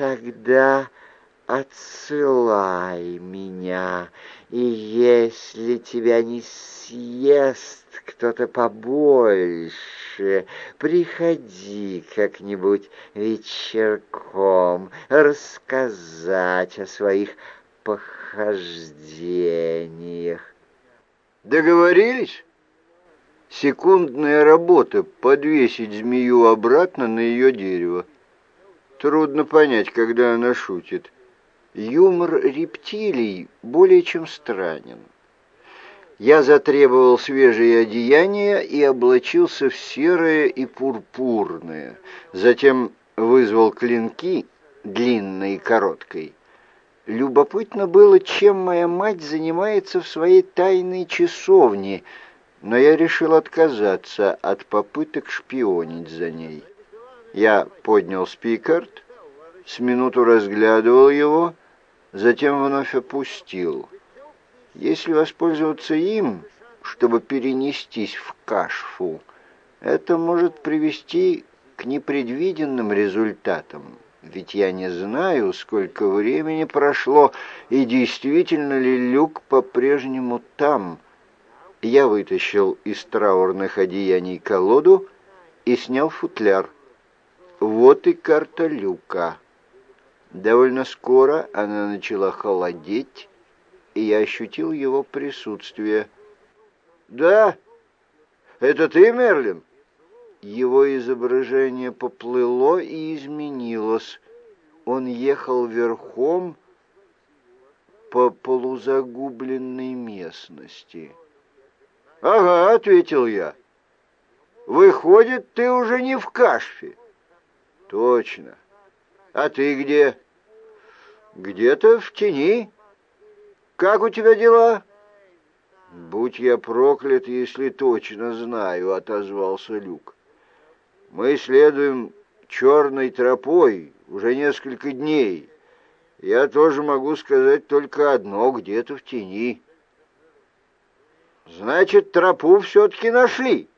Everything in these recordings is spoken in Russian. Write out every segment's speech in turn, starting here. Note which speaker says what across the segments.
Speaker 1: Тогда отсылай меня, и если тебя не съест кто-то побольше, приходи как-нибудь вечерком рассказать о своих похождениях.
Speaker 2: Договорились? Секундная работа — подвесить змею обратно на ее дерево. Трудно понять, когда она шутит. Юмор рептилий более чем странен. Я затребовал свежее одеяние и облачился в серое и пурпурное. Затем вызвал клинки длинной и короткой. Любопытно было, чем моя мать занимается в своей тайной часовне, но я решил отказаться от попыток шпионить за ней. Я поднял спикард, с минуту разглядывал его, затем вновь опустил. Если воспользоваться им, чтобы перенестись в кашфу, это может привести к непредвиденным результатам. Ведь я не знаю, сколько времени прошло, и действительно ли люк по-прежнему там. Я вытащил из траурных одеяний колоду и снял футляр. Вот и карта люка. Довольно скоро она начала холодеть, и я ощутил его присутствие. «Да, это ты, Мерлин?» Его изображение поплыло и изменилось. Он ехал верхом по полузагубленной местности. «Ага», — ответил я. «Выходит, ты уже не в кашфе». «Точно. А ты где?» «Где-то в тени. Как у тебя дела?» «Будь я проклят, если точно знаю», — отозвался Люк. «Мы следуем черной тропой уже несколько дней. Я тоже могу сказать только одно, где-то в тени». «Значит, тропу все-таки нашли?»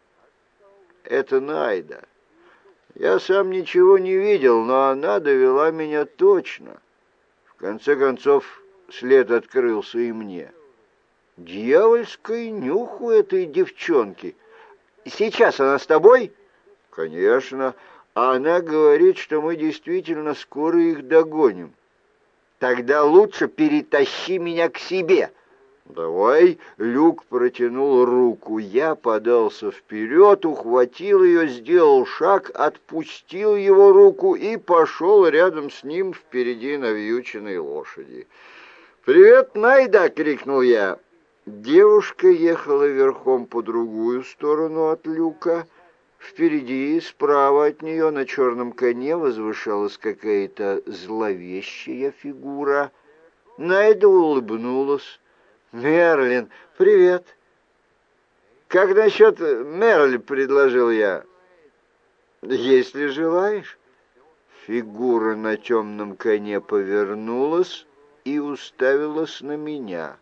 Speaker 2: «Это Найда. Я сам ничего не видел, но она довела меня точно. В конце концов, след открылся и мне. Дьявольской нюх у этой девчонки. Сейчас она с тобой? Конечно. А она говорит, что мы действительно скоро их догоним. Тогда лучше перетащи меня к себе. «Давай!» — Люк протянул руку. Я подался вперед, ухватил ее, сделал шаг, отпустил его руку и пошел рядом с ним впереди навьюченной лошади. «Привет, Найда!» — крикнул я. Девушка ехала верхом по другую сторону от люка. Впереди, справа от нее, на черном коне возвышалась какая-то зловещая фигура. Найда улыбнулась. «Мерлин, привет!» «Как насчет Мерли?» — предложил я. «Если желаешь». Фигура на темном коне повернулась и уставилась на меня.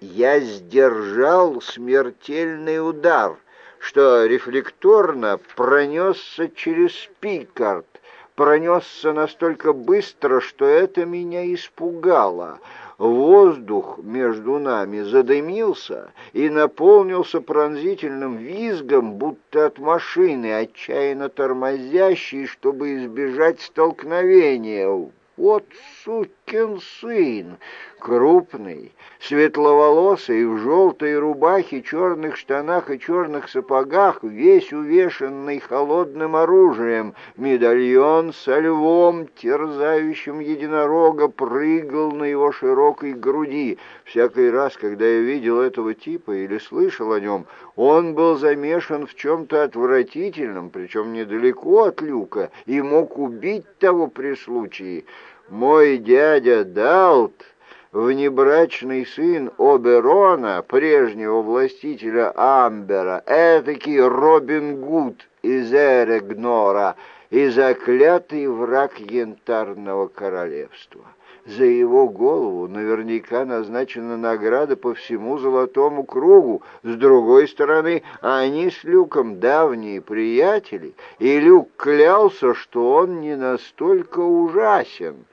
Speaker 2: Я сдержал смертельный удар, что рефлекторно пронесся через Пикард, пронесся настолько быстро, что это меня испугало — Воздух между нами задымился и наполнился пронзительным визгом, будто от машины, отчаянно тормозящей, чтобы избежать столкновения. Вот сукин сын, крупный, светловолосый, в желтой рубахе, черных штанах и черных сапогах, весь увешанный холодным оружием, медальон со львом, терзающим единорога, прыгал на его широкой груди. Всякий раз, когда я видел этого типа или слышал о нем, он был замешан в чем-то отвратительном, причем недалеко от люка, и мог убить того при случае. Мой дядя Далт, внебрачный сын Оберона, прежнего властителя Амбера, этакий Робин Гуд из Эрегнора и заклятый враг Янтарного королевства. За его голову наверняка назначена награда по всему золотому кругу. С другой стороны, они с Люком давние приятели, и Люк клялся, что он не настолько ужасен.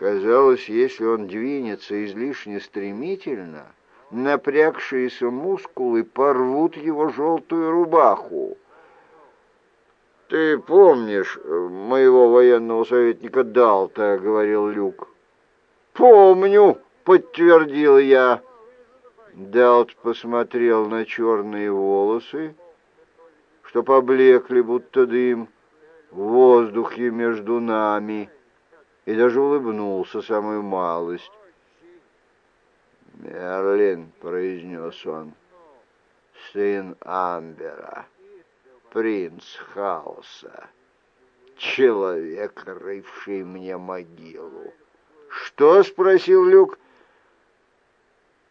Speaker 2: Казалось, если он двинется излишне стремительно, напрягшиеся мускулы порвут его желтую рубаху. «Ты помнишь моего военного советника Далта?» — говорил Люк. «Помню», — подтвердил я. Далт посмотрел на черные волосы, что поблекли, будто дым, в воздухе между нами, и даже улыбнулся самую малость. «Мерлин», — произнес он, — «сын Амбера» принц хаоса, человек, рывший мне могилу. «Что?» — спросил Люк.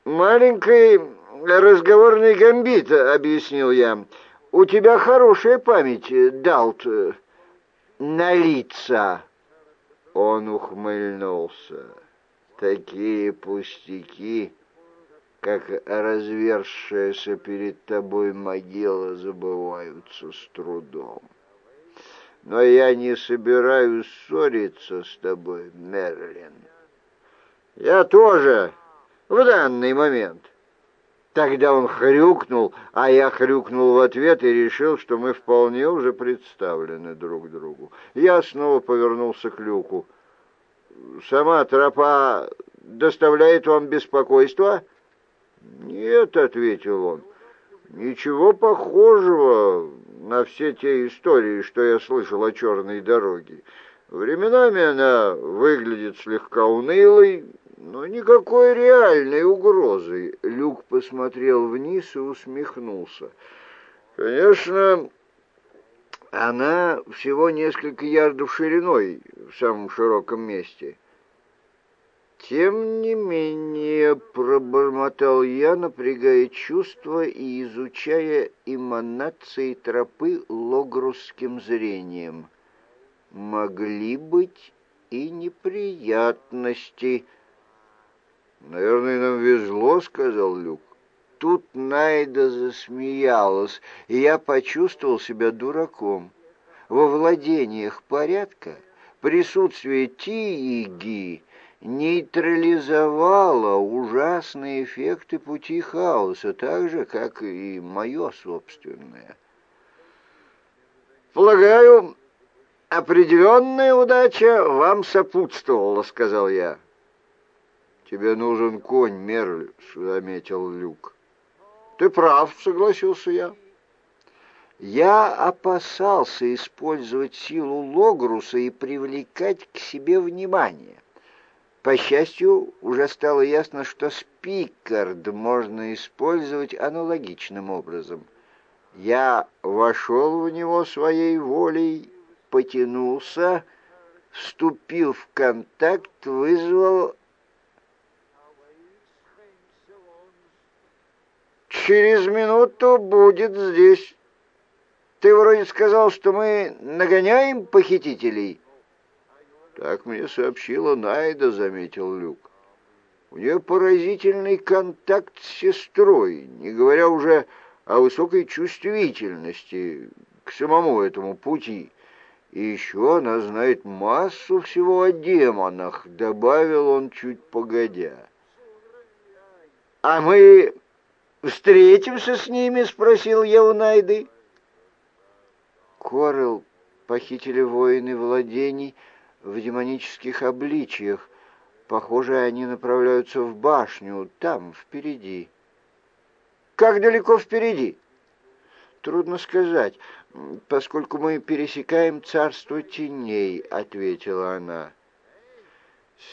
Speaker 2: «Маленький разговорный гамбит», — объяснил я. «У тебя хорошая память, Далт, на лица». Он ухмыльнулся. «Такие пустяки!» как развершаяся перед тобой могила забываются с трудом. Но я не собираюсь ссориться с тобой, Мерлин. Я тоже в данный момент. Тогда он хрюкнул, а я хрюкнул в ответ и решил, что мы вполне уже представлены друг другу. Я снова повернулся к люку. «Сама тропа доставляет вам беспокойство?» «Нет», — ответил он, — «ничего похожего на все те истории, что я слышал о черной дороге. Временами она выглядит слегка унылой, но никакой реальной угрозы». Люк посмотрел вниз и усмехнулся. «Конечно, она всего несколько ярдов шириной в самом широком месте». Тем не менее, пробормотал я, напрягая чувства и изучая эманации тропы логрусским зрением. Могли быть и неприятности. «Наверное, нам везло», — сказал Люк. Тут Найда засмеялась, и я почувствовал себя дураком. Во владениях порядка присутствие Ти и Ги нейтрализовала ужасные эффекты пути хаоса, так же, как и мое собственное. «Полагаю, определенная удача вам сопутствовала», — сказал я. «Тебе нужен конь, Мерль», — заметил Люк. «Ты прав», — согласился я. Я опасался использовать силу Логруса и привлекать к себе внимание. По счастью, уже стало ясно, что спикард можно использовать аналогичным образом. Я вошел в него своей волей, потянулся, вступил в контакт, вызвал... «Через минуту будет здесь. Ты вроде сказал, что мы нагоняем похитителей». Так мне сообщила Найда, заметил Люк. У нее поразительный контакт с сестрой, не говоря уже о высокой чувствительности к самому этому пути. И еще она знает массу всего о демонах, добавил он чуть погодя. «А мы встретимся с ними?» — спросил я у Найды. Корел похитили воины владений — в демонических обличиях. Похоже, они направляются в башню, там, впереди. Как далеко впереди? Трудно сказать, поскольку мы пересекаем царство теней, ответила она.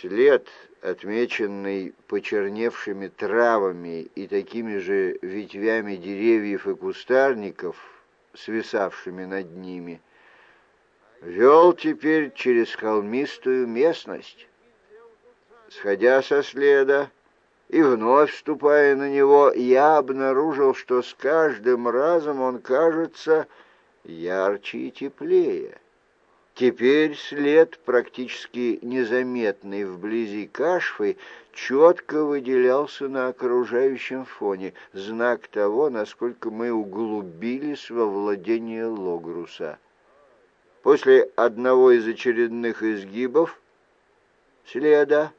Speaker 2: След, отмеченный почерневшими травами и такими же ветвями деревьев и кустарников, свисавшими над ними, вел теперь через холмистую местность. Сходя со следа и вновь вступая на него, я обнаружил, что с каждым разом он кажется ярче и теплее. Теперь след, практически незаметный вблизи кашфы, четко выделялся на окружающем фоне, знак того, насколько мы углубились во владение Логруса. После одного из очередных изгибов следа,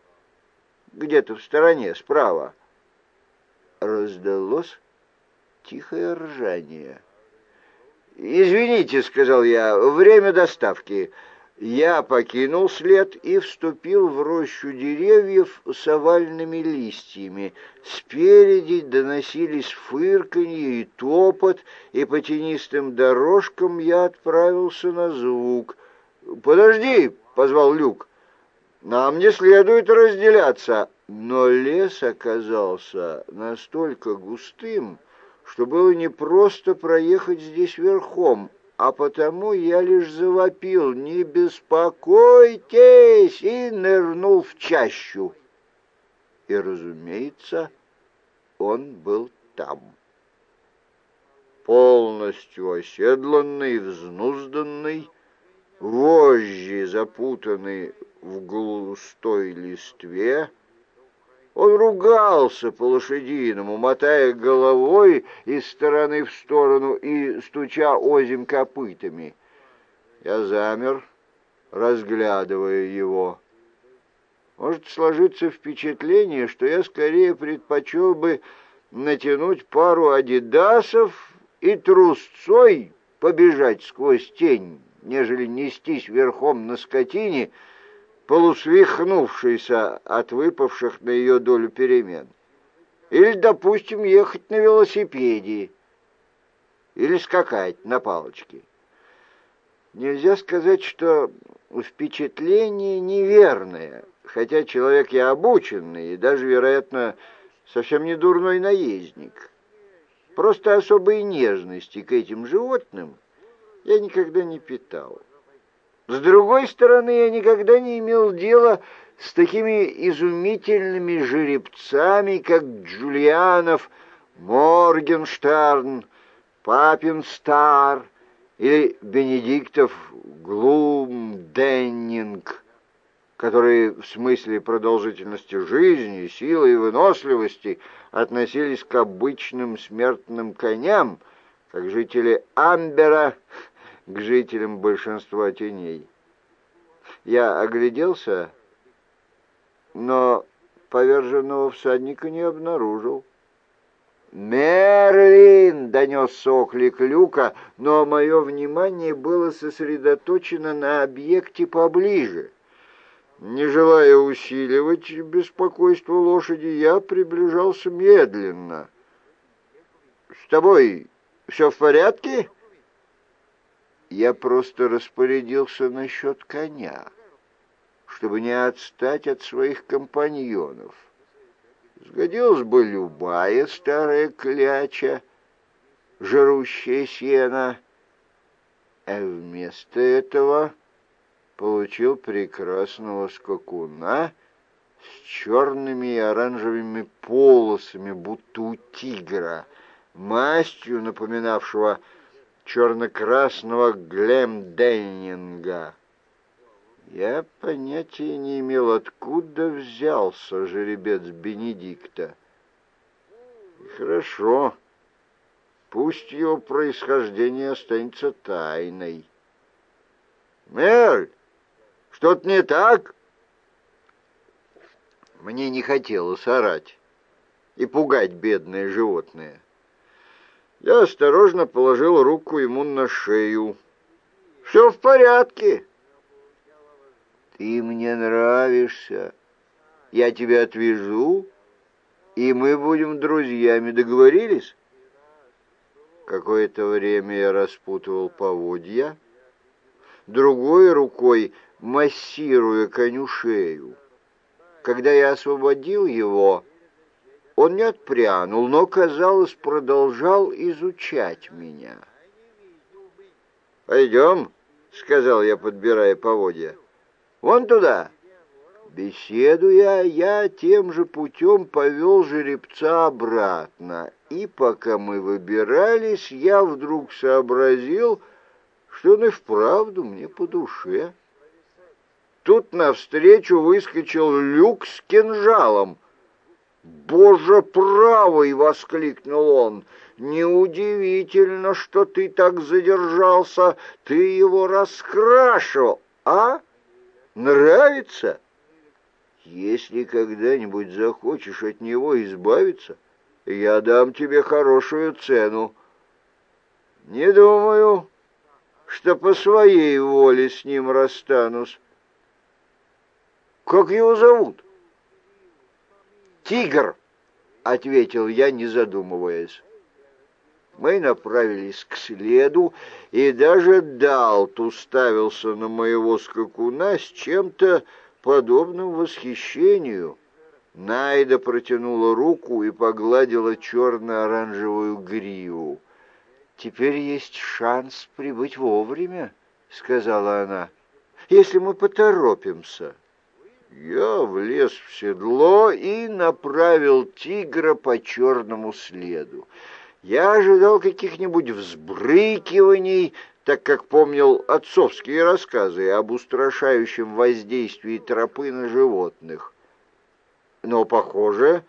Speaker 2: где-то в стороне, справа, раздалось тихое ржание. «Извините», — сказал я, — «время доставки». Я покинул след и вступил в рощу деревьев с овальными листьями. Спереди доносились фырканье и топот, и по тенистым дорожкам я отправился на звук. «Подожди!» — позвал Люк. «Нам не следует разделяться!» Но лес оказался настолько густым, что было непросто проехать здесь верхом, а потому я лишь завопил «Не беспокойтесь!» и нырнул в чащу. И, разумеется, он был там. Полностью оседланный, взнузданный, вожжи запутанные в густой листве, он ругался по-лошадиному, мотая головой из стороны в сторону и стуча озим копытами. Я замер, разглядывая его. Может сложиться впечатление, что я скорее предпочел бы натянуть пару адидасов и трусцой побежать сквозь тень, нежели нестись верхом на скотине, полусвихнувшейся от выпавших на ее долю перемен. Или, допустим, ехать на велосипеде, или скакать на палочке. Нельзя сказать, что впечатление неверное, хотя человек я обученный и даже, вероятно, совсем не дурной наездник. Просто особой нежности к этим животным я никогда не питал. С другой стороны, я никогда не имел дела с такими изумительными жеребцами, как Джульянов, Моргенштерн, Папин Стар или Бенедиктов Глумденнинг, которые в смысле продолжительности жизни, силы и выносливости относились к обычным смертным коням, как жители Амбера к жителям большинства теней. Я огляделся, но поверженного всадника не обнаружил. «Мерлин!» — донесся оклик люка, но мое внимание было сосредоточено на объекте поближе. Не желая усиливать беспокойство лошади, я приближался медленно. «С тобой все в порядке?» Я просто распорядился насчет коня, чтобы не отстать от своих компаньонов. Сгодилась бы любая старая кляча, жрущая сено, а вместо этого получил прекрасного скакуна с черными и оранжевыми полосами, будто у тигра, мастью, напоминавшего черно-красного Глемденнинга. Я понятия не имел, откуда взялся жеребец Бенедикта. Хорошо, пусть его происхождение останется тайной. «Мерль, что-то не так?» Мне не хотелось орать и пугать бедное животное. Я осторожно положил руку ему на шею. «Все в порядке». «Ты мне нравишься. Я тебя отвезу, и мы будем друзьями. Договорились?» Какое-то время я распутывал поводья, другой рукой массируя коню шею. Когда я освободил его, он не отпрянул, но, казалось, продолжал изучать меня. «Пойдем», — сказал я, подбирая поводья. «Вон туда». Беседуя, я тем же путем повел жеребца обратно, и пока мы выбирались, я вдруг сообразил, что он и вправду мне по душе. Тут навстречу выскочил люк с кинжалом. «Боже правый!» — воскликнул он. «Неудивительно, что ты так задержался. Ты его раскрашивал, а? Нравится? Если когда-нибудь захочешь от него избавиться, я дам тебе хорошую цену. Не думаю, что по своей воле с ним расстанусь. Как его зовут? Тигр, ответил я, не задумываясь. Мы направились к следу, и даже Далт уставился на моего скакуна с чем-то подобным восхищению. Найда протянула руку и погладила черно-оранжевую гриву. «Теперь есть шанс прибыть вовремя», — сказала она, — «если мы поторопимся». Я влез в седло и направил тигра по черному следу. Я ожидал каких-нибудь взбрыкиваний, так как помнил отцовские рассказы об устрашающем воздействии тропы на животных. Но, похоже,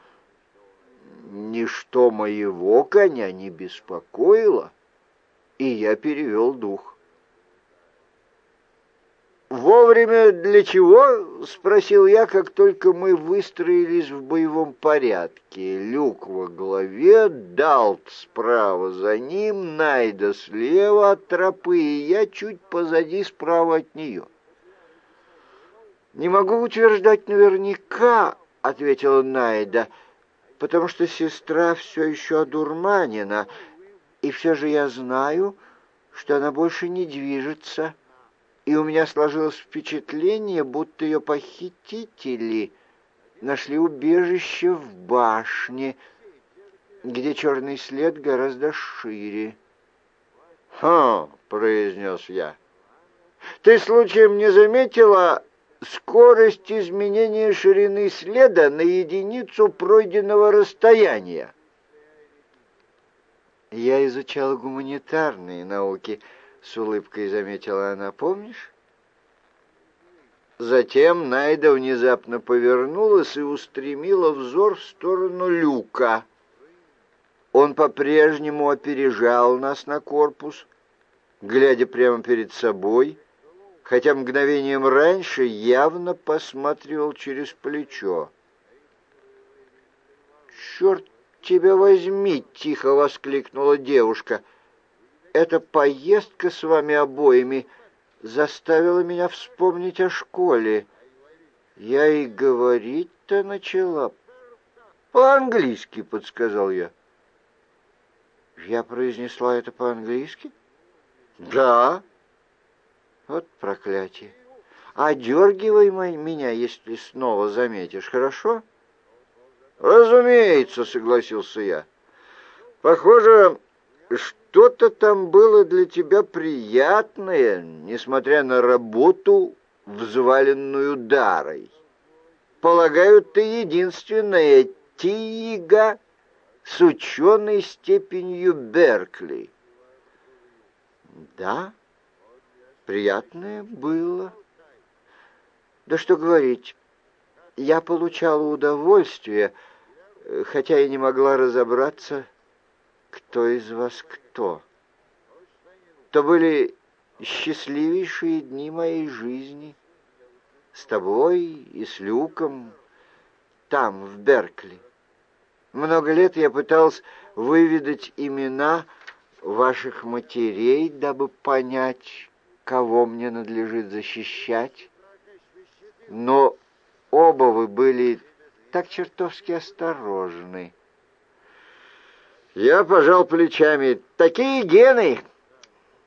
Speaker 2: ничто моего коня не беспокоило, и я перевел дух. «Вовремя для чего?» — спросил я, как только мы выстроились в боевом порядке. Люк во главе, Далт справа за ним, Найда слева от тропы, и я чуть позади справа от нее. «Не могу утверждать наверняка», — ответила Найда, — «потому что сестра все еще одурманена, и все же я знаю, что она больше не движется» и у меня сложилось впечатление, будто ее похитители нашли убежище в башне, где черный след гораздо шире. «Ха!» — произнес я. «Ты случаем не заметила скорость изменения ширины следа на единицу пройденного расстояния?» Я изучал гуманитарные науки —— с улыбкой заметила она. «Помнишь?» Затем Найда внезапно повернулась и устремила взор в сторону люка. Он по-прежнему опережал нас на корпус, глядя прямо перед собой, хотя мгновением раньше явно посматривал через плечо. «Черт тебя возьми!» — тихо воскликнула девушка — эта поездка с вами обоими заставила меня вспомнить о школе. Я и говорить-то начала. По-английски, подсказал я. Я произнесла это по-английски? Да. Вот проклятие. Одергивай меня, если снова заметишь, хорошо? Разумеется, согласился я. Похоже, что-то там было для тебя приятное, несмотря на работу, взваленную дарой. Полагаю, ты единственная тига с ученой степенью Беркли. Да, приятное было. Да что говорить, я получала удовольствие, хотя и не могла разобраться, кто из вас кто. То были счастливейшие дни моей жизни с тобой и с Люком там, в Беркли. Много лет я пытался выведать имена ваших матерей, дабы понять, кого мне надлежит защищать. Но оба вы были так чертовски осторожны. Я пожал плечами. Такие гены.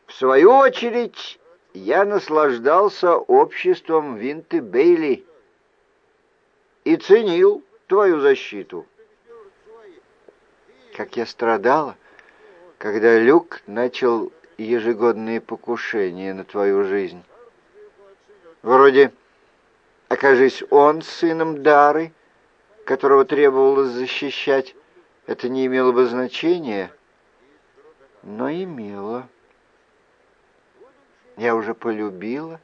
Speaker 2: В свою очередь, я наслаждался обществом Винты Бейли и ценил твою защиту. Как я страдала, когда Люк начал ежегодные покушения на твою жизнь. Вроде, окажись он сыном Дары, которого требовалось защищать, это не имело бы значения, но имело.
Speaker 1: Я уже полюбила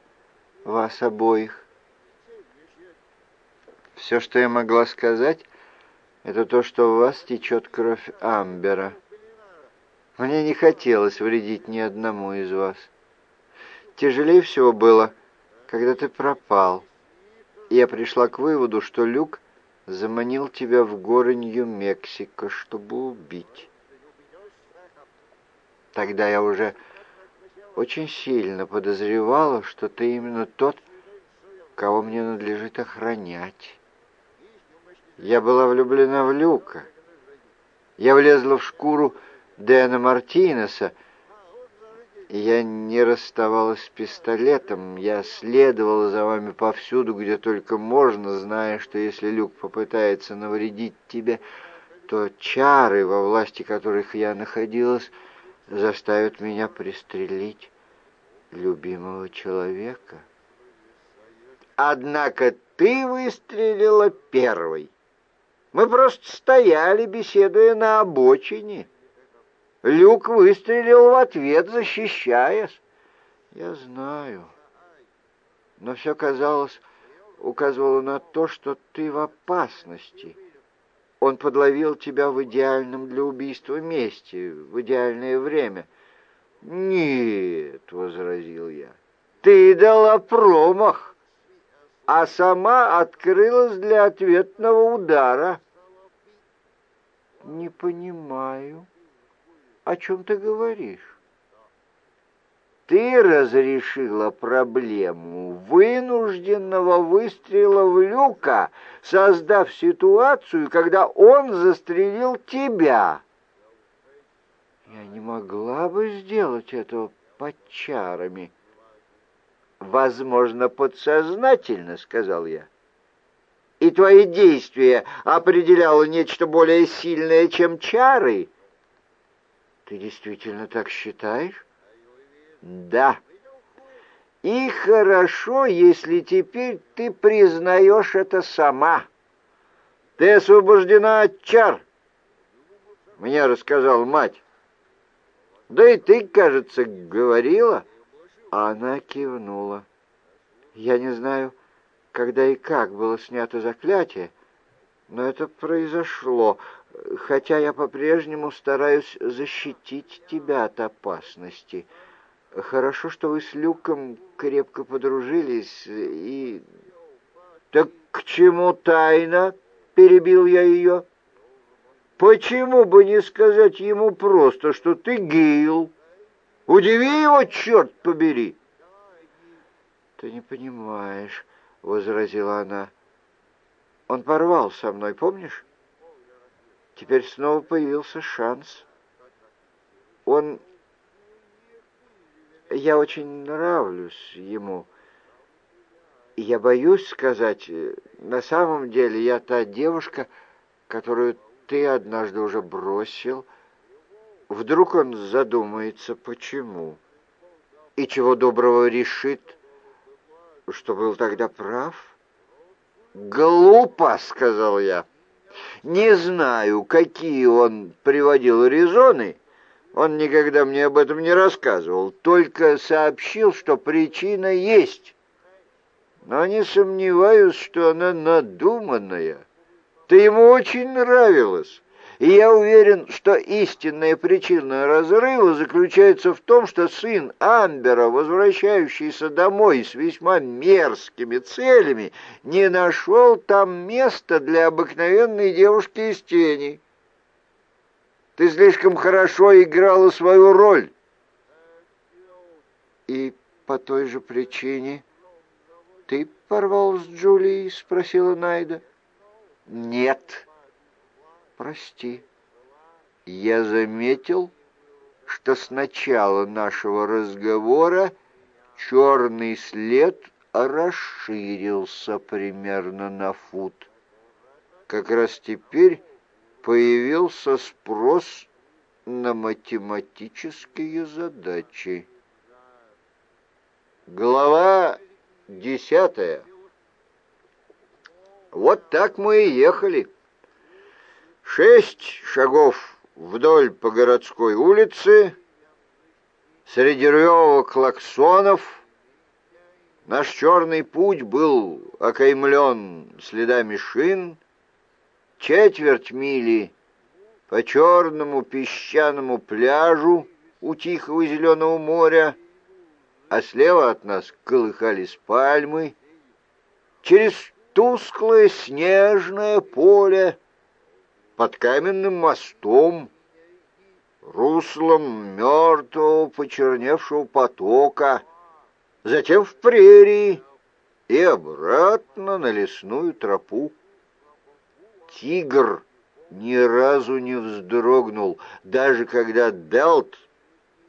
Speaker 1: вас обоих. Все, что я могла сказать, это то, что у вас течет кровь Амбера. Мне не хотелось вредить ни одному из вас. Тяжелее всего было, когда ты пропал. Я пришла к выводу, что Люк заманил тебя в горы Нью-Мексико, чтобы убить. Тогда я уже очень сильно подозревала, что ты именно тот, кого мне надлежит охранять. Я была влюблена в Люка. Я влезла в шкуру Дэна Мартинеса, я не расставалась с пистолетом, я следовала за вами повсюду, где только можно, зная, что если Люк попытается навредить тебе, то чары, во власти которых я находилась, заставят меня пристрелить любимого человека. Однако ты выстрелила первой. Мы просто стояли, беседуя на обочине. Люк выстрелил в ответ, защищаясь. Я знаю. Но все казалось, указывало на то, что ты в опасности. Он подловил тебя в идеальном для убийства месте, в идеальное время. «Нет», — возразил я, — «ты дала промах, а сама открылась для ответного удара». «Не понимаю» о чем ты говоришь? Ты разрешила проблему вынужденного выстрела в Люка, создав ситуацию, когда он застрелил тебя. Я не могла бы сделать этого под чарами. Возможно, подсознательно, сказал я. И твои действия определяло нечто более сильное, чем чары — ты действительно так считаешь? Да. И хорошо, если теперь ты признаешь это сама. Ты освобождена от чар, мне рассказала мать. Да и ты, кажется, говорила. Она кивнула. Я не знаю, когда и как было снято заклятие, но это произошло хотя я по-прежнему стараюсь защитить тебя от опасности. Хорошо, что вы с Люком крепко подружились и... Так к чему тайна? Перебил я ее. Почему бы не сказать ему просто, что ты Гейл? Удиви его, черт побери! Ты не понимаешь, — возразила она. Он порвал со мной, помнишь? Теперь снова появился шанс. Он... Я очень нравлюсь ему. Я боюсь сказать, на самом деле я та девушка, которую ты однажды уже бросил. Вдруг он задумается, почему. И чего доброго решит, что был тогда прав. «Глупо!» — сказал я. Не знаю, какие он приводил резоны, он никогда мне об этом не рассказывал, только сообщил, что причина есть. Но не сомневаюсь, что она надуманная. Ты ему очень нравилась. И я уверен, что истинная причина разрыва заключается в том, что сын Амбера, возвращающийся домой с весьма мерзкими целями, не нашел там места для обыкновенной девушки из тени. Ты слишком хорошо играла свою роль. И по той же причине ты порвал с Джулией? Спросила Найда. Нет прости. Я заметил, что с начала нашего разговора черный след расширился примерно на фут. Как раз теперь появился спрос на математические задачи. Глава десятая. Вот так мы и ехали. Шесть шагов вдоль по городской улице, Среди рёва клаксонов наш черный путь был окаймлен следами шин, четверть мили по черному песчаному пляжу у тихого зеленого моря, а слева от нас колыхались пальмы, через тусклое снежное поле под каменным мостом, руслом мертвого почерневшего потока, затем в прерии и обратно на лесную тропу. Тигр ни разу не вздрогнул, даже когда Делт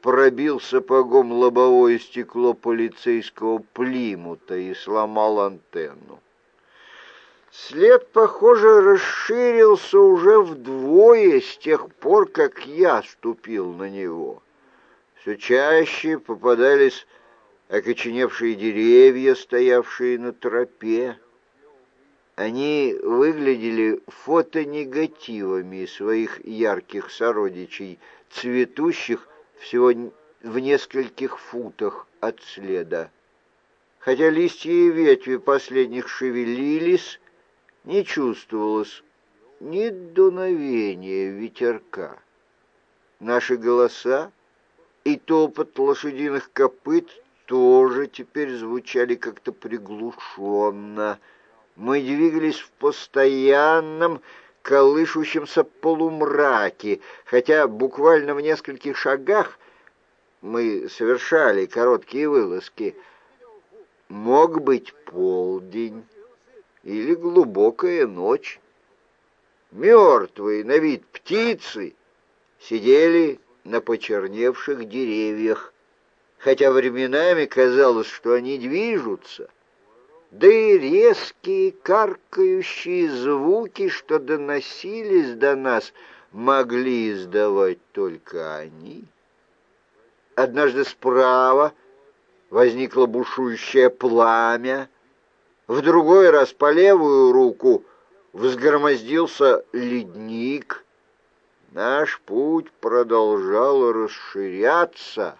Speaker 1: пробил сапогом лобовое стекло полицейского плимута и сломал антенну. След, похоже, расширился уже вдвое с тех пор, как я ступил на него. Все чаще попадались окоченевшие деревья, стоявшие на тропе. Они выглядели фотонегативами своих ярких сородичей, цветущих всего в нескольких футах от следа. Хотя листья и ветви последних шевелились, не чувствовалось ни дуновения ветерка. Наши голоса и топот лошадиных копыт тоже теперь звучали как-то приглушенно — мы двигались в постоянном колышущемся полумраке, хотя буквально в нескольких шагах мы совершали короткие вылазки. Мог быть полдень или глубокая ночь. Мертвые на вид птицы сидели на почерневших деревьях, хотя временами казалось, что они движутся — да и резкие каркающие звуки, что доносились до нас, могли издавать только они. Однажды справа возникло бушующее пламя, в другой раз по левую руку взгромоздился ледник. Наш путь продолжал расширяться.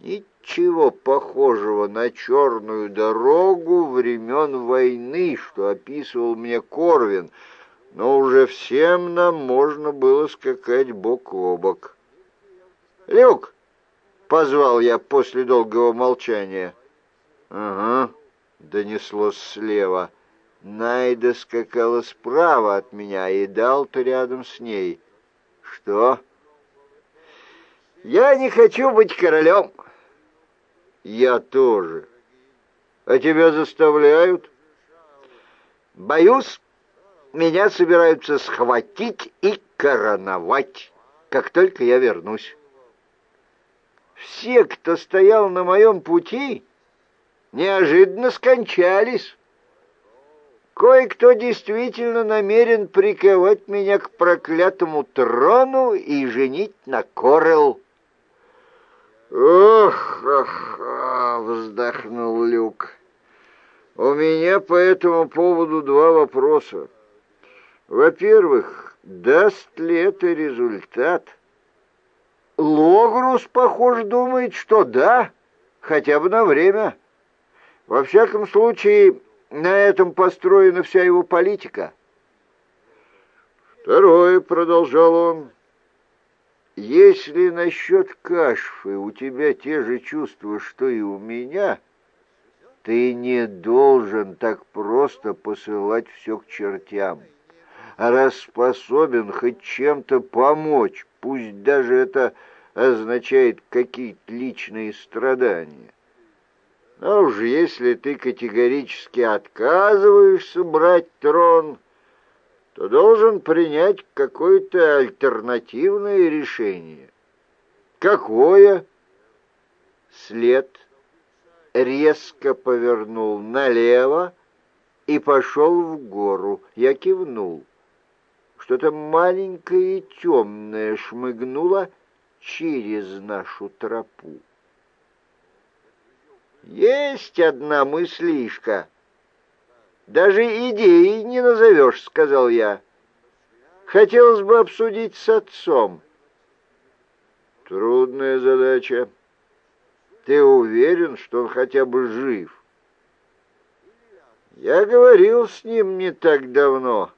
Speaker 1: Ничего похожего на черную дорогу времен войны, что описывал мне Корвин, но уже всем нам можно было скакать бок о бок. «Люк!» — позвал я после долгого молчания. «Ага», — донеслось слева. Найда скакала справа от меня, и Далта рядом с ней. «Что?» «Я не хочу быть королем», я тоже. А тебя заставляют? Боюсь, меня собираются схватить и короновать, как только я вернусь. Все, кто стоял на моем пути, неожиданно скончались. Кое-кто действительно намерен приковать меня к проклятому трону и женить на Корел. «Ох, ох, ох!» — вздохнул Люк. «У меня по этому поводу два вопроса. Во-первых, даст ли это результат?» Логрус, похоже, думает, что да, хотя бы на время. Во всяком случае, на этом построена вся его политика. Второе, — продолжал он, если насчет кашфы у тебя те же чувства, что и у меня, ты не должен так просто посылать все к чертям. А раз способен хоть чем-то помочь, пусть даже это означает какие-то личные страдания. Но уж если ты категорически отказываешься брать трон, то должен принять какое-то альтернативное решение. Какое? След резко повернул налево и пошел в гору. Я кивнул. Что-то маленькое и темное шмыгнуло через нашу тропу. Есть одна мыслишка — даже идеей не назовешь, сказал я. Хотелось бы обсудить с отцом. Трудная задача, Ты уверен, что он хотя бы жив? Я говорил с ним не так давно,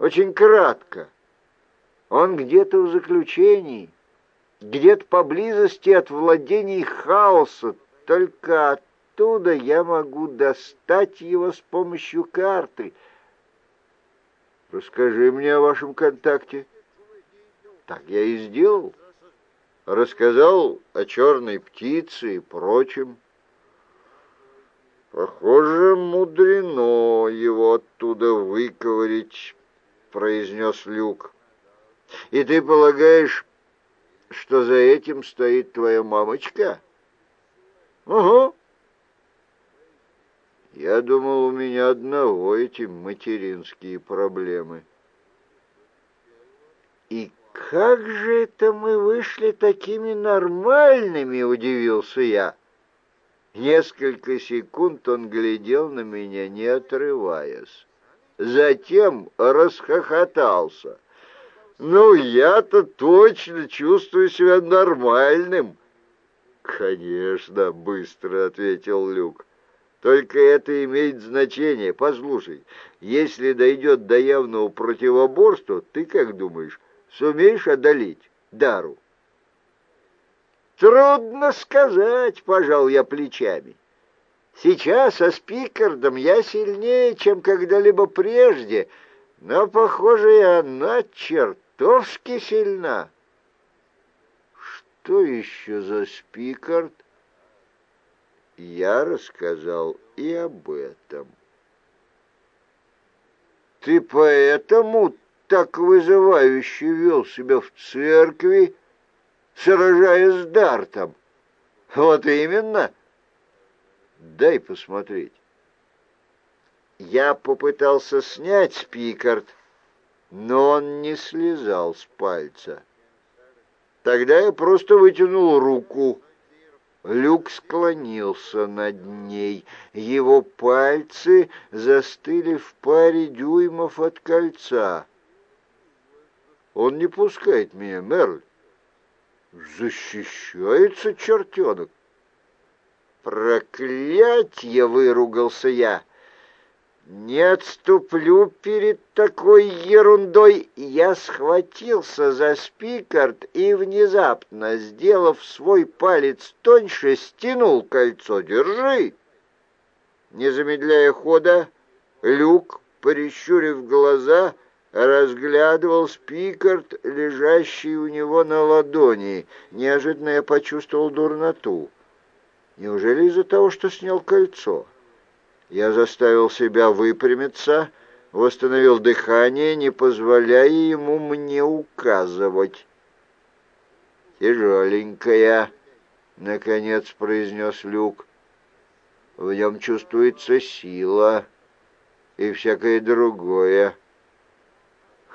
Speaker 1: очень кратко. Он где-то в заключении, где-то поблизости от владений хаоса, только оттуда я могу достать его с помощью карты. Расскажи мне о вашем контакте. Так я и сделал. Рассказал о черной птице и прочем. Похоже, мудрено его оттуда выковырить, произнес Люк. И ты полагаешь, что за этим стоит твоя мамочка? Угу. Я думал, у меня одного эти материнские проблемы. И как же это мы вышли такими нормальными, удивился я. Несколько секунд он глядел на меня, не отрываясь. Затем расхохотался. «Ну, я-то точно чувствую себя нормальным!» «Конечно», — быстро ответил Люк. «Только это имеет значение. Послушай, если дойдет до явного противоборства, ты как думаешь, сумеешь одолеть Дару?» Трудно сказать, пожал я плечами. Сейчас со Спикардом я сильнее, чем когда-либо прежде, но, похоже, и она чертовски сильна. Что еще за Спикард? Я рассказал и об этом. Ты поэтому так вызывающе вел себя в церкви, сражаясь с Дартом. Вот именно. Дай посмотреть. Я попытался снять спикард, но он не слезал с пальца. Тогда я просто вытянул руку. Люк склонился над ней. Его пальцы застыли в паре дюймов от кольца. Он не пускает меня, Мерль. Защищается чертенок. Проклятье, выругался я. Не отступлю перед такой ерундой. Я схватился за спикард и, внезапно, сделав свой палец тоньше, стянул кольцо. Держи! Не замедляя хода, Люк, прищурив глаза, разглядывал спикард, лежащий у него на ладони. Неожиданно я почувствовал дурноту. Неужели из-за того, что снял кольцо? Я заставил себя выпрямиться, восстановил дыхание, не позволяя ему мне указывать. «Тяжеленькая», — наконец произнес Люк. «В нем чувствуется сила и всякое другое»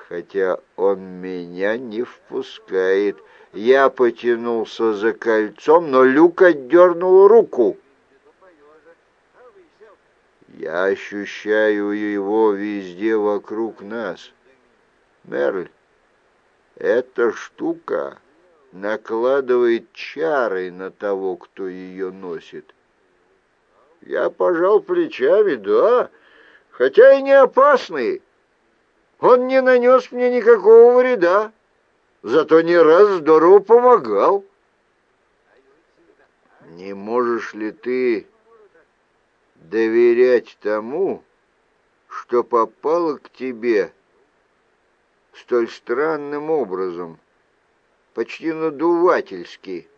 Speaker 1: хотя он меня не впускает. Я потянулся за кольцом, но Люк отдернул руку. Я ощущаю его везде вокруг нас. Мерль, эта штука накладывает чары на того, кто ее носит. Я пожал плечами, да, хотя и не опасный. Он не нанес мне никакого вреда, зато не раз здорово помогал. Не можешь ли ты доверять тому, что попало к тебе столь странным образом, почти надувательски,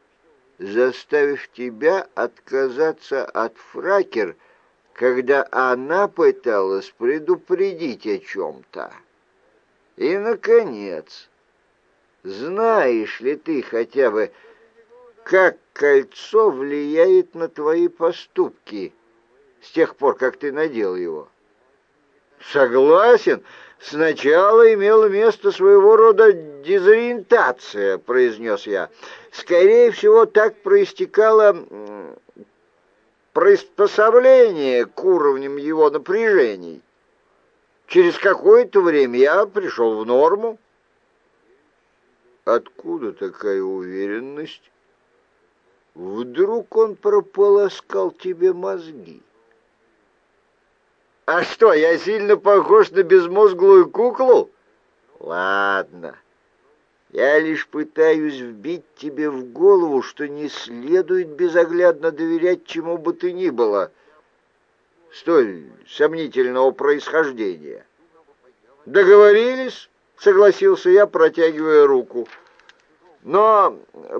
Speaker 1: заставив тебя отказаться от фракер, когда она пыталась предупредить о чем-то? И, наконец, знаешь ли ты хотя бы, как кольцо влияет на твои поступки с тех пор, как ты надел его? Согласен, сначала имело место своего рода дезориентация, произнес я. Скорее всего, так проистекало приспособление к уровням его напряжений. Через какое-то время я пришел в норму. Откуда такая уверенность? Вдруг он прополоскал тебе мозги. А что, я сильно похож на безмозглую куклу? Ладно. Я лишь пытаюсь вбить тебе в голову, что не следует безоглядно доверять чему бы ты ни было, столь сомнительного происхождения. Договорились? Согласился я, протягивая руку. Но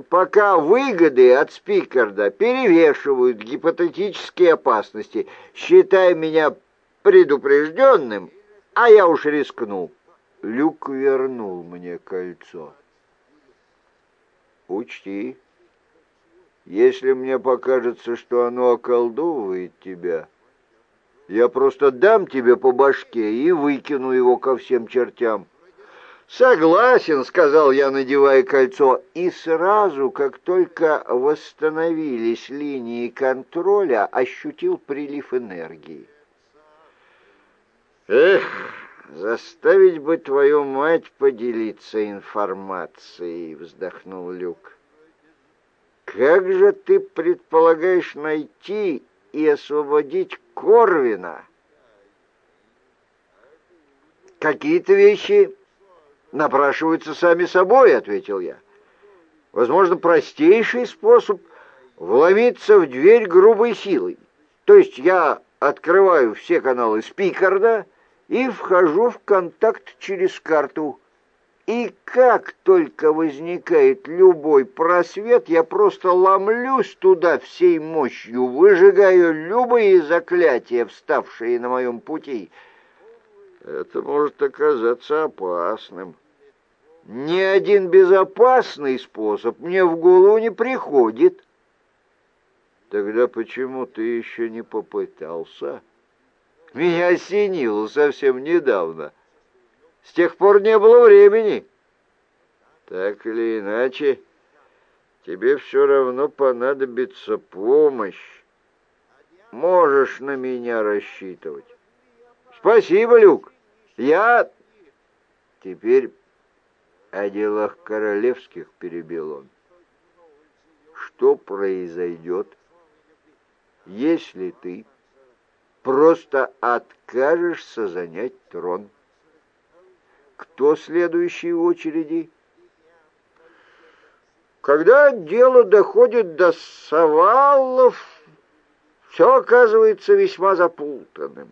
Speaker 1: пока выгоды от Спикарда перевешивают гипотетические опасности, считай меня предупрежденным, а я уж рискну. Люк вернул мне кольцо. Учти, если мне покажется, что оно околдовывает тебя, я просто дам тебе по башке и выкину его ко всем чертям. «Согласен», — сказал я, надевая кольцо, и сразу, как только восстановились линии контроля, ощутил прилив энергии. «Эх, заставить бы твою мать поделиться информацией», — вздохнул Люк. «Как же ты предполагаешь найти и освободить Корвина?» «Какие-то вещи напрашиваются сами собой», — ответил я. «Возможно, простейший способ вломиться в дверь грубой силой. То есть я открываю все каналы Спикарда и вхожу в контакт через карту. И как только возникает любой просвет, я просто ломлюсь туда всей мощью, выжигаю любые заклятия, вставшие на моем пути. Это может оказаться опасным. Ни один безопасный способ мне в голову не приходит. Тогда почему ты еще не попытался? Меня осенило совсем недавно. С тех пор не было времени. Так или иначе, тебе все равно понадобится помощь. Можешь на меня рассчитывать. Спасибо, Люк. Я теперь о делах королевских перебил он. Что произойдет, если ты просто откажешься занять трон? Кто следующий в очереди? Когда дело доходит до Савалов, все оказывается весьма запутанным.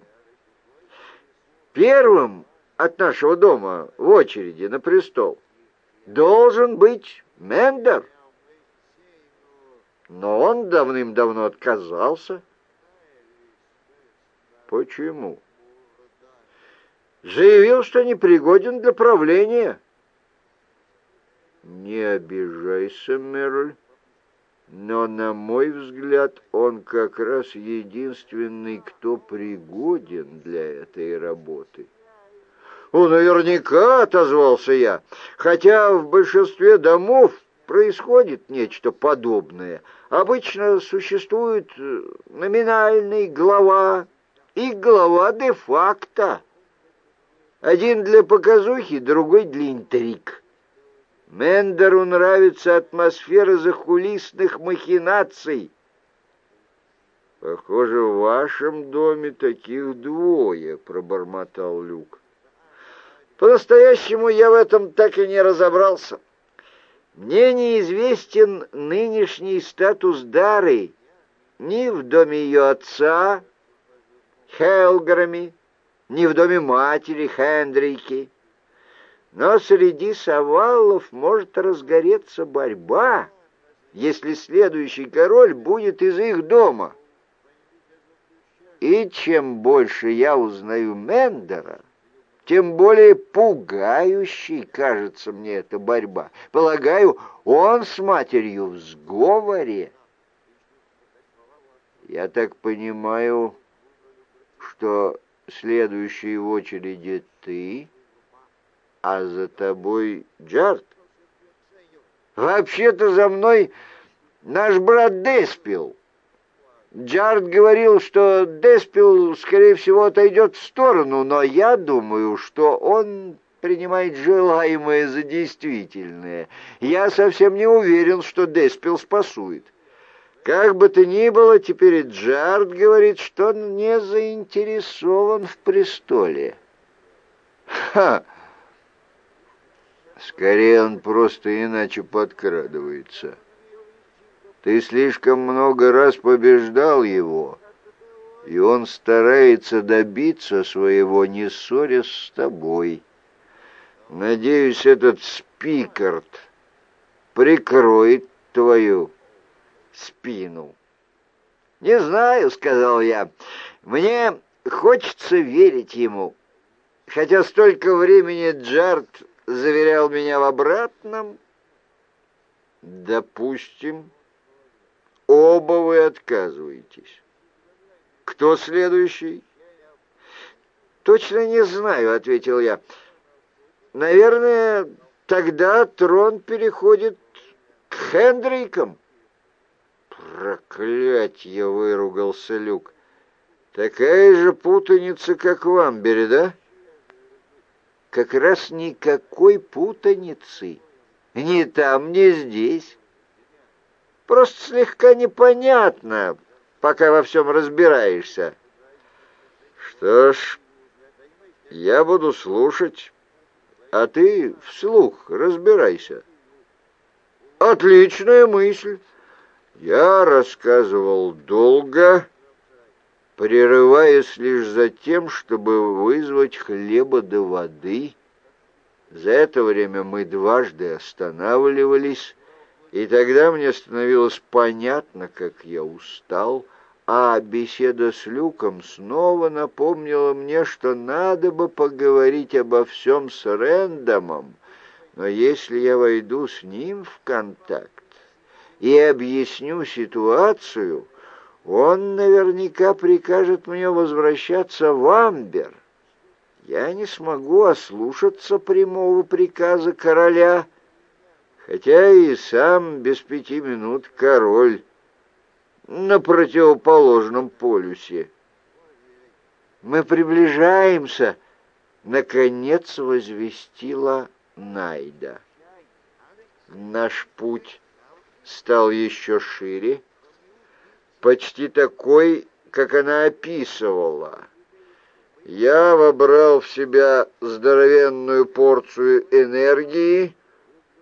Speaker 1: Первым от нашего дома в очереди на престол должен быть Мендер. Но он давным-давно отказался. Почему? Заявил, что непригоден для правления. Не обижайся, Мерль, но, на мой взгляд, он как раз единственный, кто пригоден для этой работы. «О, наверняка», — отозвался я, «хотя в большинстве домов происходит нечто подобное. Обычно существует номинальный глава и глава де-факто. Один для показухи, другой для интриг. Мендеру нравится атмосфера захулисных махинаций. «Похоже, в вашем доме таких двое», — пробормотал Люк. По-настоящему я в этом так и не разобрался. Мне неизвестен нынешний статус Дары ни в доме ее отца, Хелграми, ни в доме матери Хендрики. Но среди савалов может разгореться борьба, если следующий король будет из их дома. И чем больше я узнаю Мендера, тем более пугающей кажется мне эта борьба. Полагаю, он с матерью в сговоре. Я так понимаю, что следующий в очереди ты, а за тобой Джарт. Вообще-то за мной наш брат Деспил. Джард говорил, что Деспил, скорее всего, отойдет в сторону, но я думаю, что он принимает желаемое за действительное. Я совсем не уверен, что Деспил спасует. Как бы то ни было, теперь Джард говорит, что он не заинтересован в престоле. Ха! Скорее он просто иначе подкрадывается. Ты слишком много раз побеждал его, и он старается добиться своего, не ссорясь с тобой. Надеюсь, этот спикард прикроет твою спину. «Не знаю», — сказал я, — «мне хочется верить ему». Хотя столько времени Джарт заверял меня в обратном. Допустим, оба вы отказываетесь. Кто следующий? Точно не знаю, ответил я. Наверное, тогда трон переходит к Хендрикам. Проклятье, выругался Люк. Такая же путаница, как в Амбере, да? как раз никакой путаницы. Ни там, ни здесь. Просто слегка непонятно, пока во всем разбираешься. Что ж, я буду слушать, а ты вслух разбирайся. Отличная мысль. Я рассказывал долго, прерываясь лишь за тем, чтобы вызвать хлеба до воды. За это время мы дважды останавливались, и тогда мне становилось понятно, как я устал, а беседа с Люком снова напомнила мне, что надо бы поговорить обо всем с Рэндомом, но если я войду с ним в контакт и объясню ситуацию, он наверняка прикажет мне возвращаться в Амбер. Я не смогу ослушаться прямого приказа короля, хотя и сам без пяти минут король на противоположном полюсе. Мы приближаемся, наконец возвестила Найда. Наш путь стал еще шире, почти такой, как она описывала. Я вобрал в себя здоровенную порцию энергии,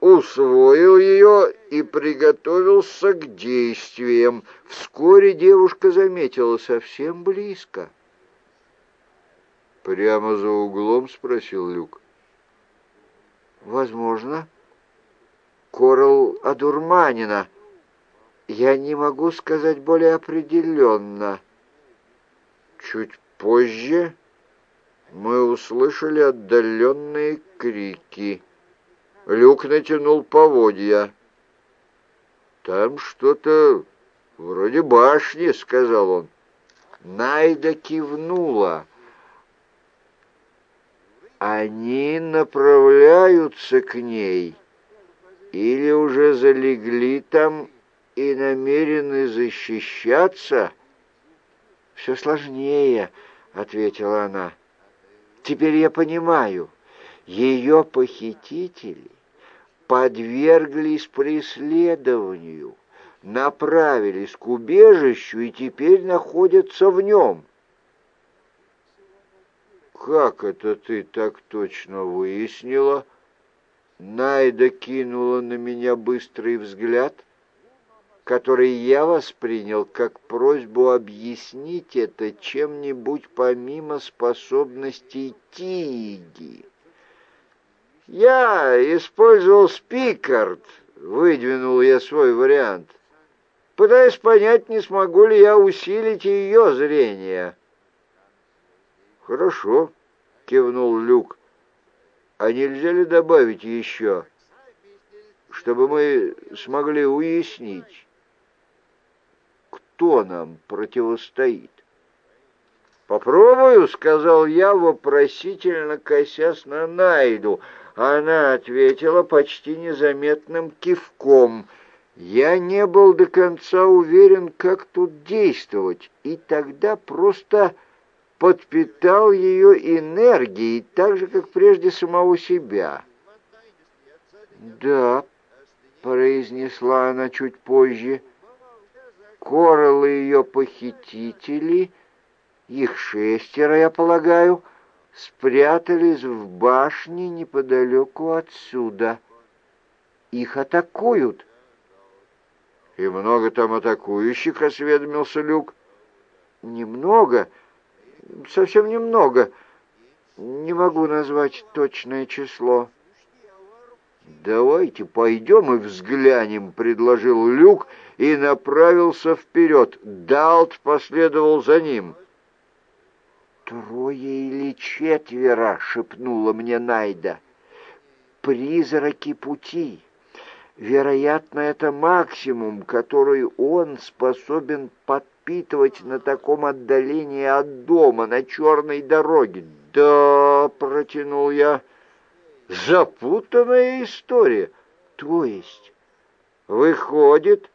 Speaker 1: усвоил ее и приготовился к действиям. Вскоре девушка заметила совсем близко. «Прямо за углом?» — спросил Люк. «Возможно. Корал одурманена» я не могу сказать более определенно. Чуть позже мы услышали отдаленные крики. Люк натянул поводья. «Там что-то вроде башни», — сказал он. Найда кивнула. «Они направляются к ней или уже залегли там и намерены защищаться?» «Все сложнее», — ответила она. «Теперь я понимаю, ее похитители подверглись преследованию, направились к убежищу и теперь находятся в нем». «Как это ты так точно выяснила?» Найда кинула на меня быстрый взгляд — который я воспринял как просьбу объяснить это чем-нибудь помимо способностей Тиги. «Я использовал спикард», — выдвинул я свой вариант, пытаясь понять, не смогу ли я усилить ее зрение. «Хорошо», — кивнул Люк. «А нельзя ли добавить еще, чтобы мы смогли уяснить?» кто нам противостоит. «Попробую», — сказал я, вопросительно косясь на Найду. Она ответила почти незаметным кивком. Я не был до конца уверен, как тут действовать, и тогда просто подпитал ее энергией, так же, как прежде самого себя. «Да», — произнесла она чуть позже, — Коралл и ее похитители, их шестеро, я полагаю, спрятались в башне неподалеку отсюда. Их атакуют.
Speaker 2: «И много там атакующих?» — осведомился Люк.
Speaker 1: «Немного, совсем немного. Не могу назвать точное число».
Speaker 2: «Давайте пойдем и взглянем», — предложил Люк и направился вперед. Далт последовал за ним.
Speaker 1: «Трое или четверо», — шепнула мне Найда. «Призраки пути. Вероятно, это максимум, который он способен подпитывать на таком отдалении от дома, на черной дороге». «Да», — протянул я, — Запутанная история. То есть, выходит,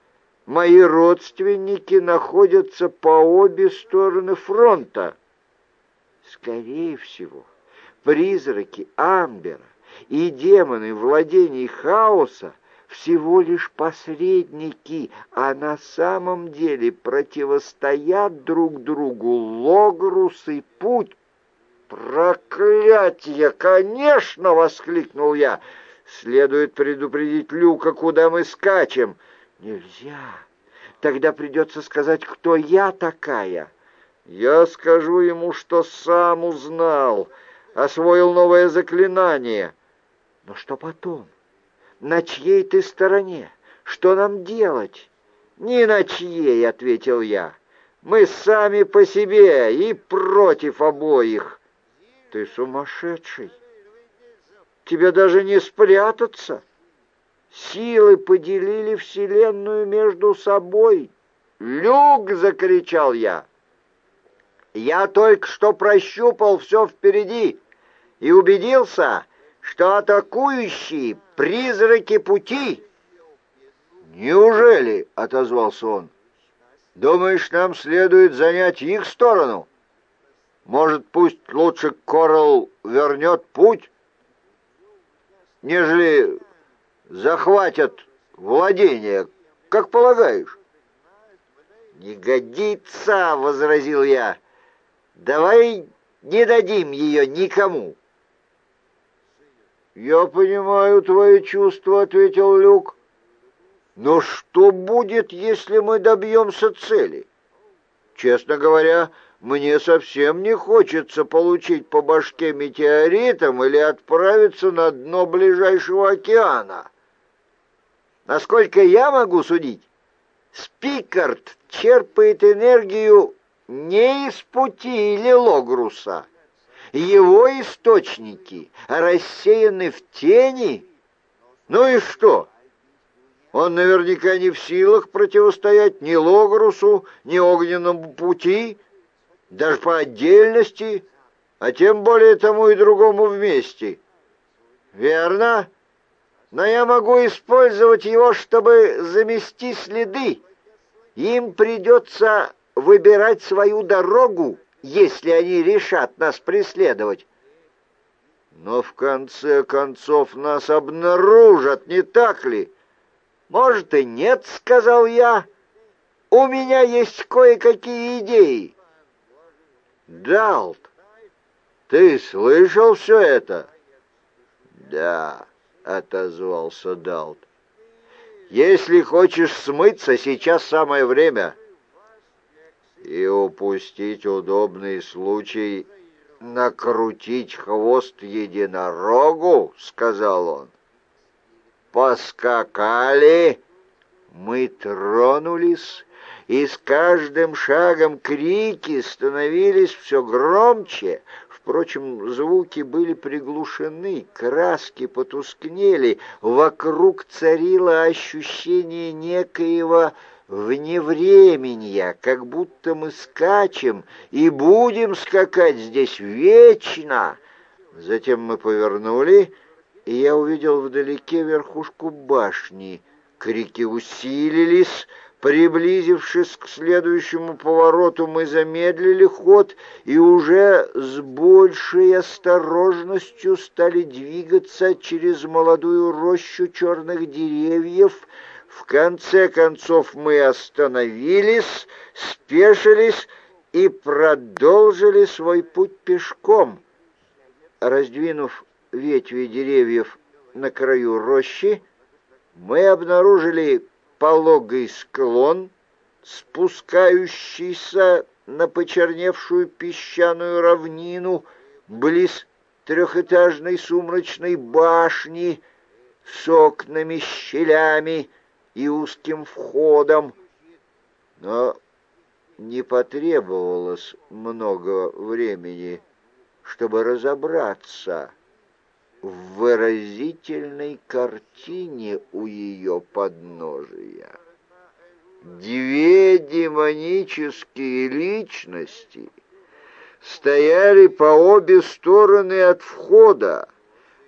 Speaker 1: мои родственники находятся по обе стороны фронта. Скорее всего, призраки Амбера и демоны владений хаоса всего лишь посредники, а на самом деле противостоят друг другу Логрус и Путь «Проклятие! Конечно!» — воскликнул я. «Следует предупредить Люка, куда мы скачем». «Нельзя. Тогда придется сказать, кто я такая». «Я скажу ему, что сам узнал, освоил новое заклинание». «Но что потом? На чьей ты стороне? Что нам делать?» «Ни на чьей», — ответил я. «Мы сами по себе и против обоих». Ты сумасшедший. Тебе даже не спрятаться. Силы поделили Вселенную между собой. «Люк!» — закричал я. «Я только что прощупал все впереди и убедился, что атакующие — призраки пути». «Неужели?» — отозвался он. «Думаешь, нам следует занять их сторону?» Может, пусть лучше Коралл вернет путь, нежели захватят владение, как полагаешь? «Не годится!» — возразил я. «Давай не дадим ее никому!» «Я понимаю твои чувства», — ответил Люк. «Но что будет, если мы добьемся цели? Честно говоря, мне совсем не хочется получить по башке метеоритом или отправиться на дно ближайшего океана. Насколько я могу судить, Спикард черпает энергию не из пути или логруса. Его источники рассеяны в тени. Ну и что? Он наверняка не в силах противостоять ни логрусу, ни огненному пути, даже по отдельности, а тем более тому и другому вместе. Верно? Но я могу использовать его, чтобы замести следы. Им придется выбирать свою дорогу, если они решат нас преследовать. Но в конце концов нас обнаружат, не так ли? Может и нет, сказал я. У меня есть кое-какие идеи. Далт, ты слышал все это? Да, отозвался Далт. Если хочешь смыться, сейчас самое время. И упустить удобный случай накрутить хвост единорогу, сказал он. Поскакали, мы тронулись и с каждым шагом крики становились все громче. Впрочем, звуки были приглушены, краски потускнели, вокруг царило ощущение некоего вневременья, как будто мы скачем и будем скакать здесь вечно. Затем мы повернули, и я увидел вдалеке верхушку башни. Крики усилились, Приблизившись к следующему повороту, мы замедлили ход и уже с большей осторожностью стали двигаться через молодую рощу черных деревьев В конце концов мы остановились, спешились и продолжили свой путь пешком. Раздвинув ветви деревьев на краю рощи, мы обнаружили пологий склон, спускающийся на почерневшую песчаную равнину близ трехэтажной сумрачной башни с окнами, щелями и узким входом. Но не потребовалось много времени, чтобы разобраться в выразительной картине у ее подножия. Две демонические личности стояли по обе стороны от входа.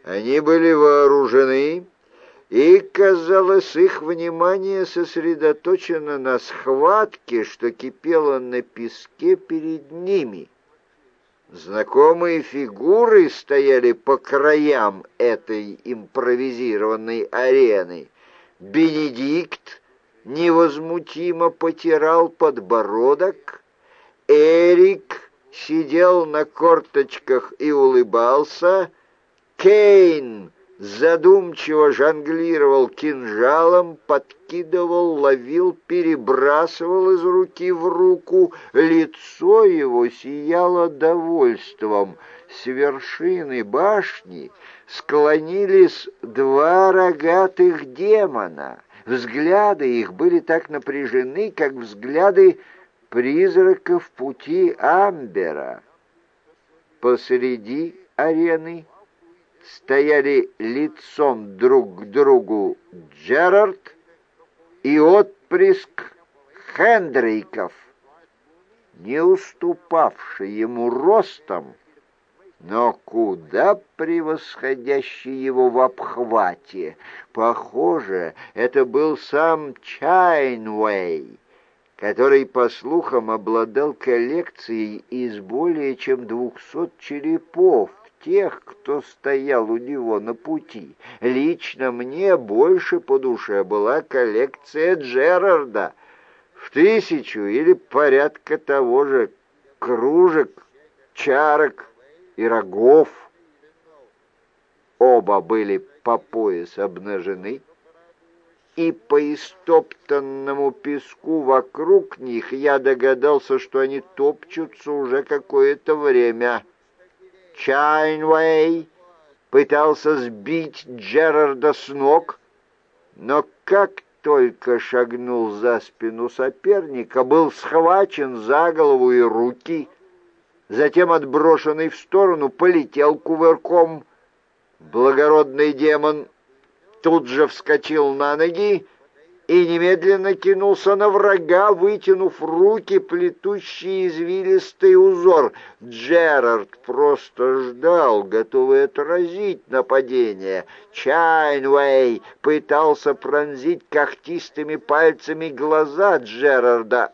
Speaker 1: Они были вооружены, и, казалось, их внимание сосредоточено на схватке, что кипела на песке перед ними. Знакомые фигуры стояли по краям этой импровизированной арены. Бенедикт невозмутимо потирал подбородок, Эрик сидел на корточках и улыбался, Кейн задумчиво жонглировал кинжалом, подкидывал, ловил, перебрасывал из руки в руку. Лицо его сияло довольством. С вершины башни склонились два рогатых демона. Взгляды их были так напряжены, как взгляды призраков пути Амбера. Посреди арены стояли лицом друг к другу Джерард и отпрыск Хендрейков, не уступавший ему ростом, но куда превосходящий его в обхвате. Похоже, это был сам Чайнвей, который, по слухам, обладал коллекцией из более чем двухсот черепов, тех, кто стоял у него на пути. Лично мне больше по душе была коллекция Джерарда в тысячу или порядка того же кружек, чарок и рогов. Оба были по пояс обнажены, и по истоптанному песку вокруг них я догадался, что они топчутся уже какое-то время. Чайнвей пытался сбить Джерарда с ног, но как только шагнул за спину соперника, был схвачен за голову и руки, затем отброшенный в сторону, полетел кувырком. Благородный демон тут же вскочил на ноги и немедленно кинулся на врага, вытянув руки, плетущий извилистый узор. Джерард просто ждал, готовый отразить нападение. Чайнвей пытался пронзить когтистыми пальцами глаза Джерарда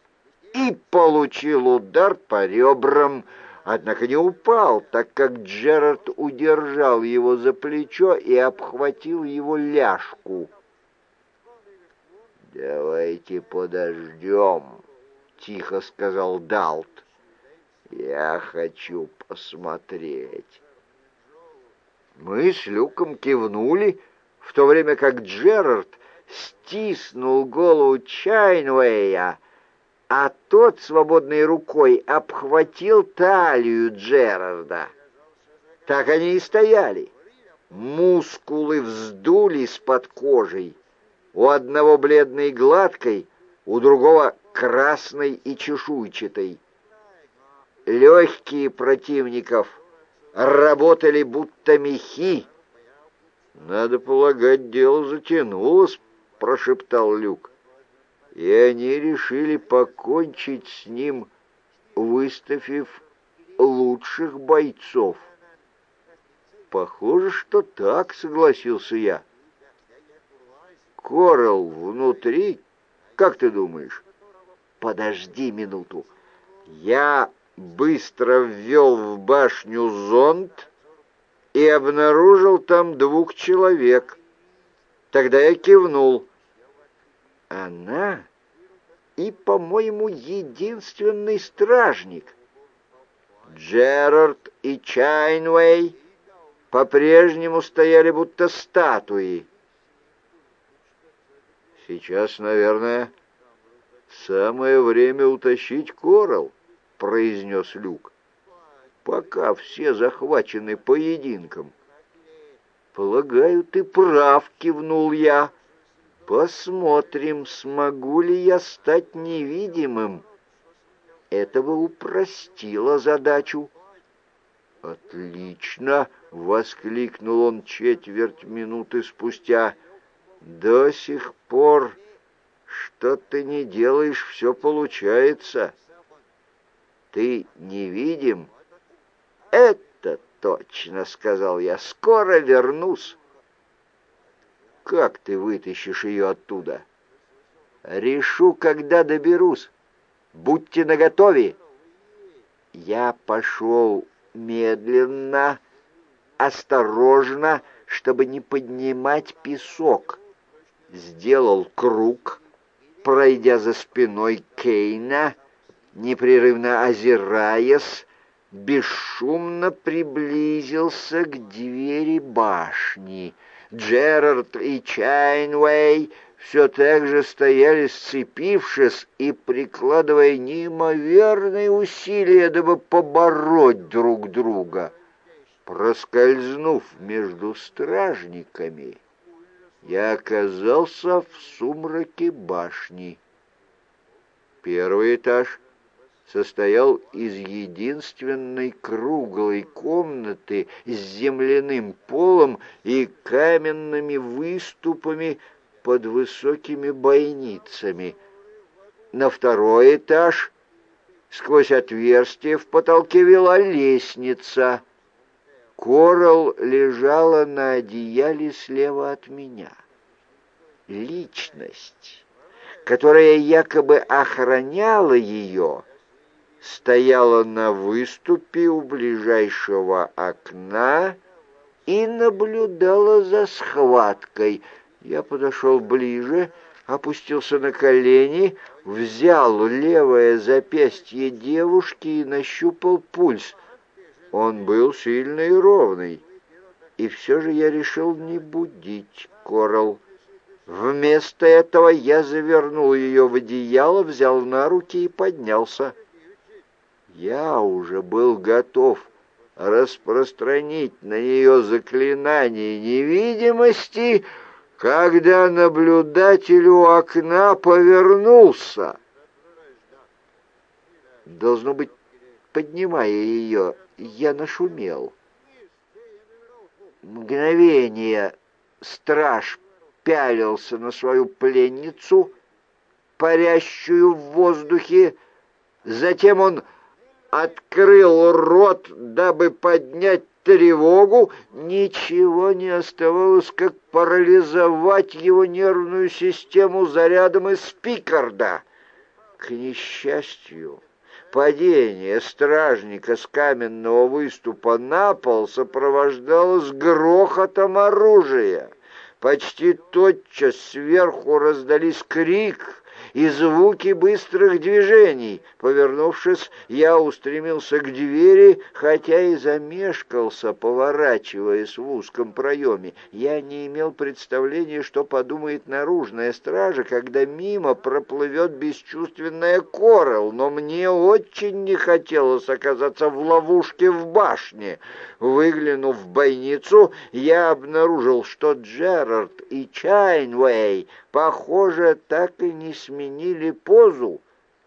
Speaker 1: и получил удар по ребрам, однако не упал, так как Джерард удержал его за плечо и обхватил его ляжку. «Давайте подождем», — тихо сказал Далт. «Я хочу посмотреть». Мы с Люком кивнули, в то время как Джерард стиснул голову Чайнвея, а тот свободной рукой обхватил талию Джерарда. Так они и стояли. Мускулы вздулись под кожей, у одного бледной и гладкой, у другого красной и чешуйчатой. Легкие противников работали будто мехи. «Надо полагать, дело затянулось», — прошептал Люк. И они решили покончить с ним, выставив лучших бойцов. «Похоже, что так», — согласился я. Коралл внутри? Как ты думаешь? Подожди минуту. Я быстро ввел в башню зонд и обнаружил там двух человек. Тогда я кивнул. Она и, по-моему, единственный стражник. Джерард и Чайнвей по-прежнему стояли будто статуи. Сейчас, наверное, самое время утащить Корал, произнес Люк. Пока все захвачены поединком. Полагаю, ты прав, кивнул я. Посмотрим, смогу ли я стать невидимым. Этого упростило задачу. «Отлично!» — воскликнул он четверть минуты спустя. «До сих пор, что ты не делаешь, все получается. Ты невидим?» «Это точно!» — сказал я. «Скоро вернусь». Как ты вытащишь ее оттуда? Решу, когда доберусь. Будьте наготове. Я пошел медленно, осторожно, чтобы не поднимать песок. Сделал круг, пройдя за спиной Кейна, непрерывно озираясь, бесшумно приблизился к двери башни — Джерард и Чайнвей все так же стояли, сцепившись и прикладывая неимоверные усилия, дабы побороть друг друга. Проскользнув между стражниками, я оказался в сумраке башни. Первый этаж состоял из единственной круглой комнаты с земляным полом и каменными выступами под высокими бойницами. На второй этаж сквозь отверстие в потолке вела лестница. Корал лежала на одеяле слева от меня. Личность, которая якобы охраняла ее, стояла на выступе у ближайшего окна и наблюдала за схваткой. Я подошел ближе, опустился на колени, взял левое запястье девушки и нащупал пульс. Он был сильный и ровный. И все же я решил не будить Корал. Вместо этого я завернул ее в одеяло, взял на руки и поднялся. Я уже был готов распространить на нее заклинание невидимости, когда наблюдатель у окна повернулся. Должно быть, поднимая ее, я нашумел. Мгновение страж пялился на свою пленницу, парящую в воздухе, затем он открыл рот, дабы поднять тревогу, ничего не оставалось, как парализовать его нервную систему зарядом из Пикарда. К несчастью, падение стражника с каменного выступа на пол сопровождалось грохотом оружия. Почти тотчас сверху раздались крик и звуки быстрых движений. Повернувшись, я устремился к двери, хотя и замешкался, поворачиваясь в узком проеме. Я не имел представления, что подумает наружная стража, когда мимо проплывет бесчувственная Корел, но мне очень не хотелось оказаться в ловушке в башне. Выглянув в бойницу, я обнаружил, что Джерард и Чайнвей, похоже, так и не сменили позу.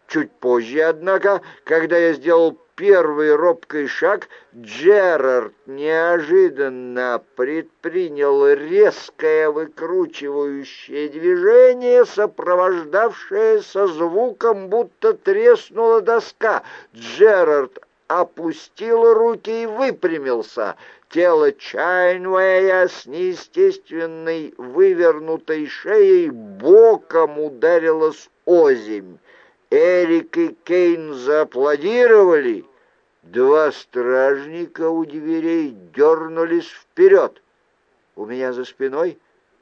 Speaker 1: Чуть позже, однако, когда я сделал первый робкий шаг, Джерард неожиданно предпринял резкое выкручивающее движение, сопровождавшееся звуком, будто треснула доска. Джерард опустил руки и выпрямился. Тело Чайнвея с неестественной вывернутой шеей боком ударилось озимь. Эрик и Кейн зааплодировали. Два стражника у дверей дернулись вперед. У меня за спиной,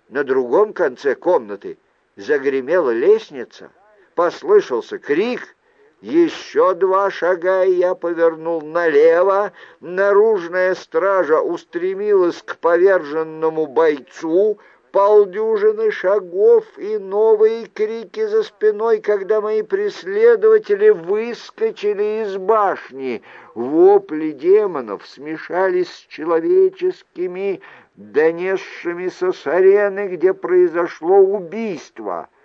Speaker 1: на другом конце комнаты, Загремела лестница, послышался крик — еще два шага, и я повернул налево. Наружная стража устремилась к поверженному бойцу. Полдюжины шагов и новые крики за спиной, когда мои преследователи выскочили из башни. Вопли демонов смешались с человеческими, донесшимися с арены, где произошло убийство —